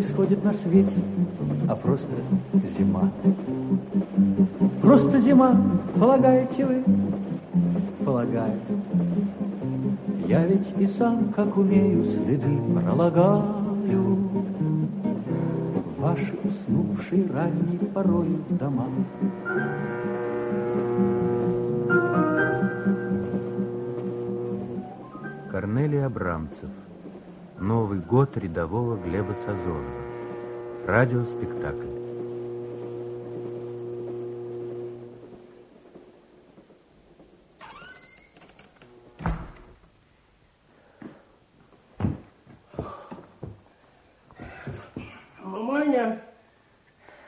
происходит на свете, а просто зима. Просто зима, полагаете вы? Полагаю. Я ведь и сам, как умею, следы пролагаю Ваши уснувшие ранней порою дома. Корнелий Абрамцев. Новый год рядового Глеба Сазонова. Радиоспектакль. Маманя,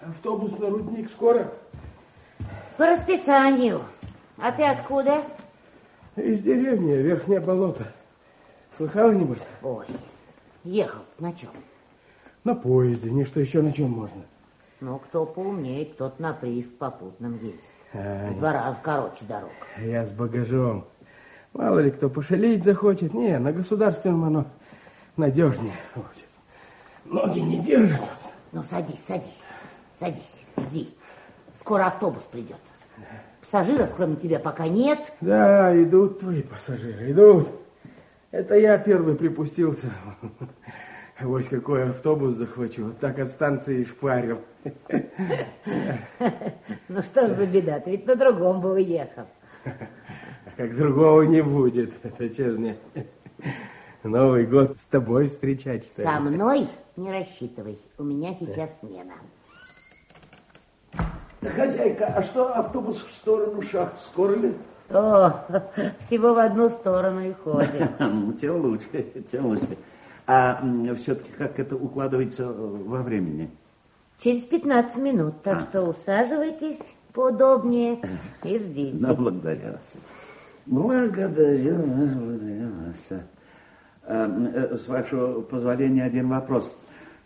автобус на рудник скоро? По расписанию. А ты откуда? Из деревни, Верхнее болото. Слыхала, небось? Ой, ехал на чем? На поезде, не что еще на чем можно. Ну, кто поумнее, тот на прииск попутным ездит. А, В два раза короче дорог. Я с багажом. Мало ли кто пошалить захочет. Не, на государственном оно надежнее. Ноги не держат. Ну, садись, садись, садись, жди. Скоро автобус придет. Пассажиров, кроме тебя, пока нет. Да, идут твои пассажиры, идут. Это я первый припустился. Вот какой автобус захвачу. Так от станции и шпарил. Ну, что ж за беда, ты ведь на другом бы уехал. А как другого не будет. Это че ж мне Новый год с тобой встречать, что ли? Со мной не рассчитывай, у меня сейчас смена. Хозяйка, а что автобус в сторону шахт? Скоро ли? О, всего в одну сторону и ходит. Ну, тем лучше, тем лучше. А все-таки как это укладывается во времени? Через 15 минут, так что усаживайтесь поудобнее и ждите. Ну, благодарю вас. Благодарю вас, благодарю вас. А, э, С вашего позволения один вопрос.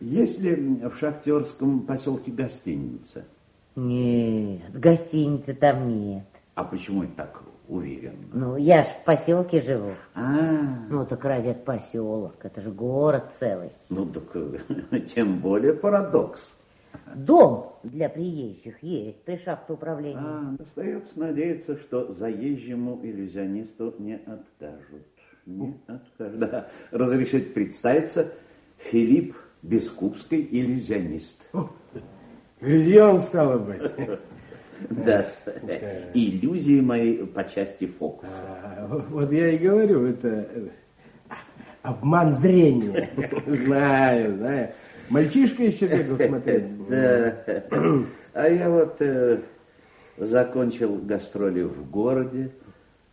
Есть ли в шахтерском поселке гостиница? Нет, гостиницы там нет. А почему это так уверен? Ну, я ж в поселке живу. А, Ну, так разве это поселок? Это же город целый. ну так э, тем более парадокс. Дом для приезжих есть при шахтоуправлении. А, остается надеяться, что заезжему иллюзионисту не откажут. Не откажут. Да. Разрешите представиться, Филипп Бескупский иллюзионист. Иллюзион стало быть. Да, иллюзии мои по части фокуса. А, Вот я и говорю, это э, обман зрения. Знаю, знаю. Мальчишка еще бегал смотреть. Да. А я вот э, закончил гастроли в городе,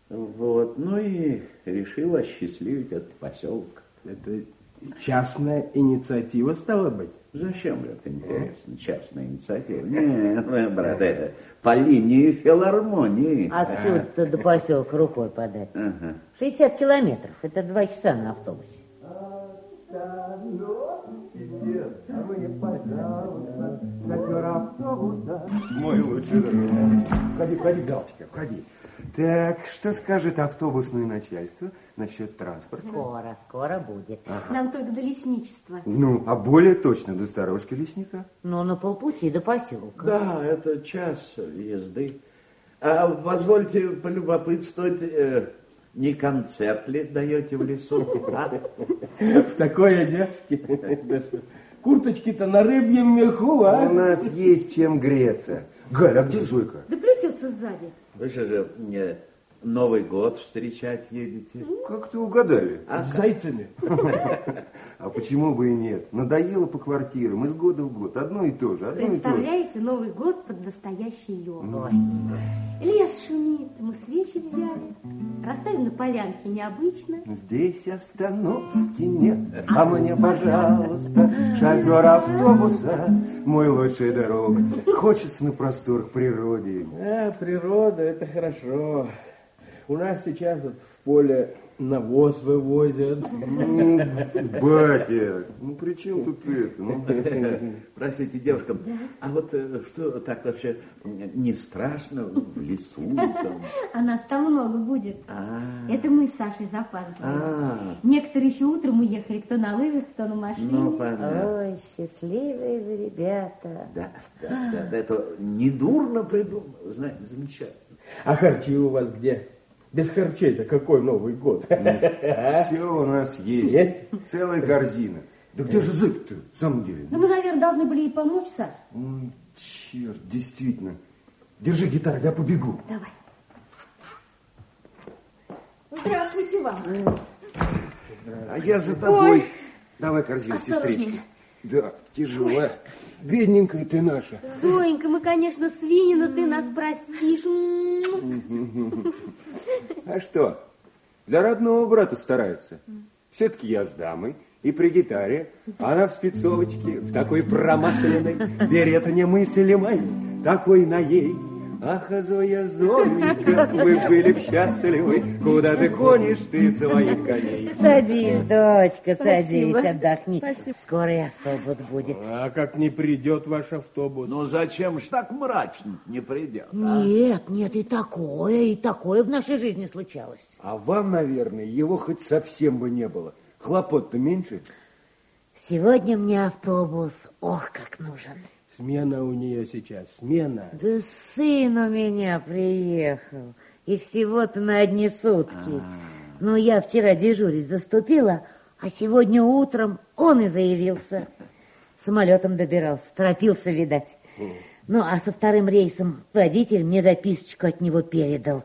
вот, ну и решил осчастливить этот поселок. Это частная инициатива стала быть. Зачем это интересно, частная инициатива? Нет, брат, это по линии филармонии. Отсюда до поселка рукой подать. Ага. 60 километров, это два часа на автобусе. Мой лучший друг. Входи, входи, Галочка, входи. Так, что скажет автобусное начальство насчет транспорта? Скоро, скоро будет. Нам только до лесничества. Ну, а более точно до сторожки лесника. Ну, на полпути до поселка. Да, это час езды. А позвольте полюбопытствовать, э, не концерт ли даете в лесу? а? В такой одежке. Курточки-то на рыбьем меху, У а? нас есть чем греться. Галя, а где Зойка? Да плетется сзади. Вы же же мне Новый год встречать едете. Как-то угадали. С зайцами. А почему бы и нет? Надоело по квартирам из года в год. Одно и то же, одно и то же. Представляете, Новый год под настоящий елку. Ой, Лес шумит, мы свечи взяли. Расставим на полянке необычно. Здесь остановки нет, а мне, пожалуйста, шофер автобуса, мой лучший друг. Хочется на просторах природы. А, природа, это хорошо. У нас сейчас вот в поле навоз вывозят. Ну, батя, ну при чем тут это? Ну, Простите, девушка, а вот э, что так вообще не страшно в лесу? Там? А нас там много будет. А, Это мы с Сашей запаздываем. а, Некоторые еще утром уехали, кто на лыжах, кто на машине. ну понятно. Ой, счастливые вы ребята. Да, да, да, да, это недурно придумано, знаете, замечательно. А харчи у вас где? Без харчей-то какой Новый год? Все у нас есть. Есть? Целая корзина. Да где же зэк-то, в самом деле? Ну, мы, наверное, должны были ей помочь, Саш. Ой, черт, действительно. Держи гитару, я побегу. Давай. Здравствуйте вам. А я за тобой. Ой. Давай корзину, Осторожнее. сестричка. Да, тяжело. Бедненькая ты наша. Зоенька, мы, конечно, свиньи, но ты нас простишь. А что? Для родного брата стараются. Все-таки я с дамой. И при гитаре, а она в спецовочке, в такой промасленной, берет немыслимой, такой на ей. Ах, а Зоя, Зоенька, вы были б счастливы, куда же гонишь ты своих коней? Садись, дочка, садись, Спасибо. отдохни. Спасибо. Скоро и автобус будет. А как не придет ваш автобус? Ну зачем ж так мрачно не придет? а? Нет, нет, и такое, и такое в нашей жизни случалось. А вам, наверное, его хоть совсем бы не было. Хлопот-то меньше. Сегодня мне автобус, ох, как нужен. Смена у нее сейчас, смена. Да сын у меня приехал, и всего-то на одни сутки. Ну, я вчера дежурить заступила, а сегодня утром он и заявился. Самолетом добирался, торопился, видать. Ну, а со вторым рейсом водитель мне записочку от него передал.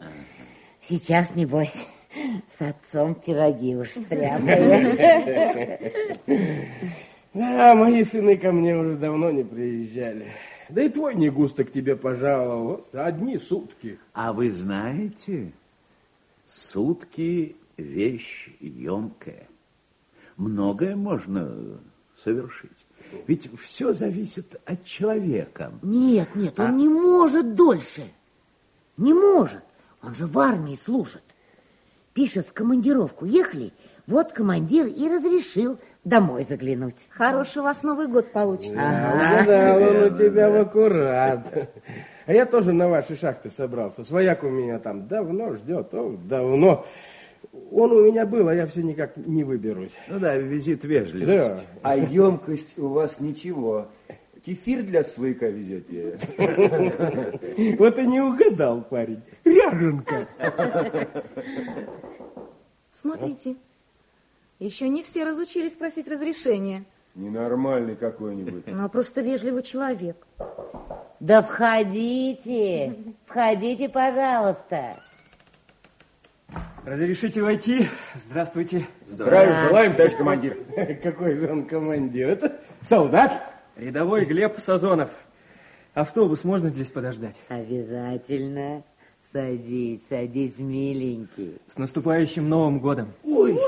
Сейчас, небось, с отцом пироги уж стряпает. Да, мои сыны ко мне уже давно не приезжали. Да и твой не густо к тебе пожаловал. Вот одни сутки. А вы знаете, сутки вещь емкая. Многое можно совершить. Ведь все зависит от человека. Нет, нет, он не может дольше. Не может. Он же в армии служит. Пишет в командировку. Ехали, вот командир и разрешил домой заглянуть. Хороший у вас Новый год получится. Угадал он у тебя в аккурат. А я тоже на ваши шахты собрался. Свояк у меня там давно ждет, о, давно. Он у меня был, а я все никак не выберусь. Ну да, визит вежливости. Да. А емкость у вас ничего. Кефир для свояка везете. Вот и не угадал, парень. Ряженка. Смотрите, еще не все разучились просить разрешения. Ненормальный какой-нибудь. Ну, а просто вежливый человек. Да входите, входите, пожалуйста. Разрешите войти? Здравствуйте. Здравия желаем, товарищ командир. Какой же он командир? Это солдат? Рядовой Глеб Сазонов. Автобус можно здесь подождать? Обязательно. Садись, садись, миленький. С наступающим Новым годом. Ой,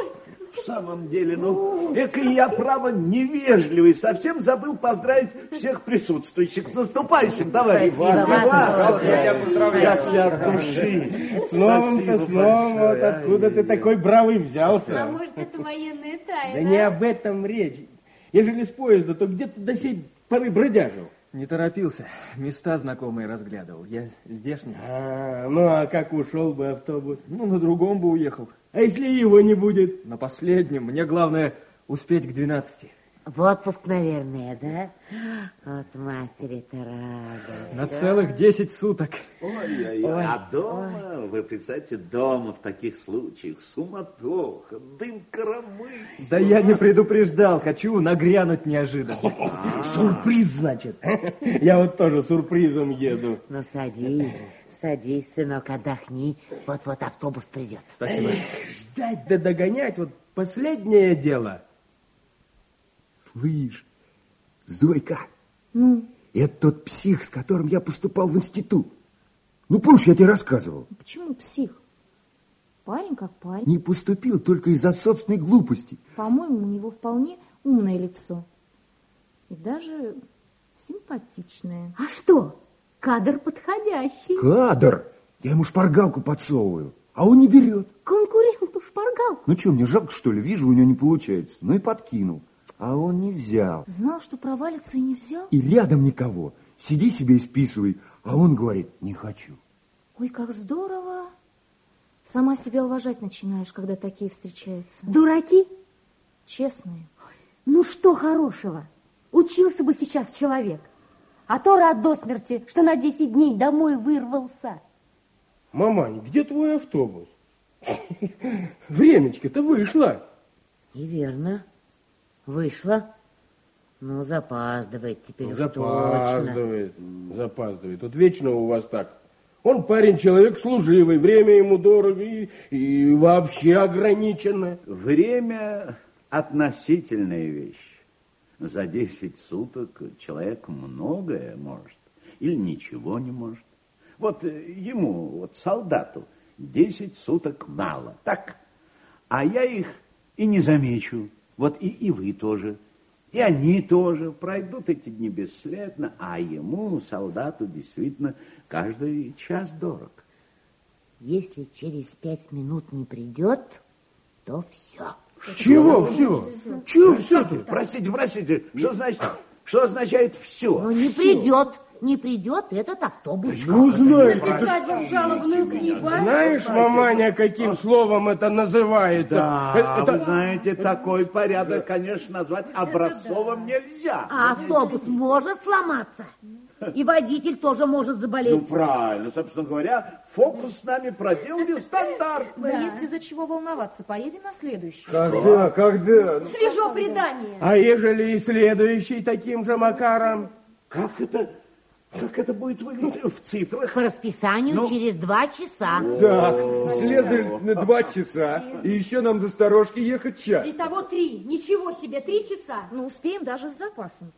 в самом деле, ну, эка я, право, невежливый. Совсем забыл поздравить всех присутствующих с наступающим, товарищ. Вас, вас вас, я поздравляю. Я вся от души. С новым-то, с новым. Вот откуда ты такой бравый А взялся? может, это военная тайна? Да не об этом речь. Ежели с поезда, то где ты до сей поры бродяжил? Не торопился. Места знакомые разглядывал. Я здешний. А, ну а как ушел бы автобус? Ну, на другом бы уехал. А если его не будет? На последнем. Мне главное успеть к 12. В отпуск, наверное, да? От матери-то радость. На целых 10 суток. Ой-ой-ой. А дома, вы представьте, дома в таких случаях суматоха, дым коромысло. Да я не предупреждал. Хочу нагрянуть неожиданно. Сюрприз, значит. Я вот тоже сюрпризом еду. Ну, садись, садись, сынок, отдохни. Вот-вот автобус придет. Спасибо. Ждать да догонять, вот последнее дело. Слышь, Зойка, это тот псих, с которым я поступал в институт. Ну, помнишь, я тебе рассказывал? Почему псих? Парень как парень. Не поступил только из-за собственной глупости. По-моему, у него вполне умное лицо. И даже симпатичное. А что? Кадр подходящий. Кадр! Я ему шпаргалку подсовываю, а он не берет. Конкурент уж шпаргал. Ну что, мне жалко, что ли? Вижу, у него не получается. Ну и подкинул. А он не взял. Знал, что провалится и не взял? И рядом никого. Сиди себе и списывай. А он говорит, не хочу. Ой, как здорово. Сама себя уважать начинаешь, когда такие встречаются. Дураки? Честные. Ну что хорошего? Учился бы сейчас человек. А то рад до смерти, что на 10 дней домой вырвался. Мамань, где твой автобус? Времечко-то вышло. И верно. Вышла. Ну, запаздывает теперь точно. Запаздывает, запаздывает. Вот вечно у вас так. Он парень, человек служивый, время ему дорого и, и вообще ограничено. Время относительная вещь. За 10 суток человек многое может или ничего не может. Вот э, ему, вот солдату, 10 суток мало, так? А я их и не замечу. Вот и, и вы тоже. И они тоже пройдут эти дни бесследно, а ему, солдату, действительно, каждый час дорог. Если через пять минут не придет, то все. Чего все? Чего все ты? Простите, простите, что значит, что означает все? Ну, не придет. Не придет этот автобус. Ну, знаешь, Написать вам жалобную книгу, а? знаешь, маманя, каким словом это называется? Да, Это- вы знаете, такой порядок, конечно, назвать образцовым нельзя. А автобус может сломаться. И водитель тоже может Ну, заболеть. правильно, собственно говоря, фокус с нами проделали стандартный. Есть из-за чего волноваться. Поедем на следующий. Когда, когда? Свежо предание. А ежели и следующий таким же макаром? Как это, как это будет выглядеть в цифрах? По расписанию Ну. через два часа. Так, следовательно, два часа. И еще нам до сторожки ехать час. Итого три. Ничего себе, три часа. Ну, успеем даже с запасом.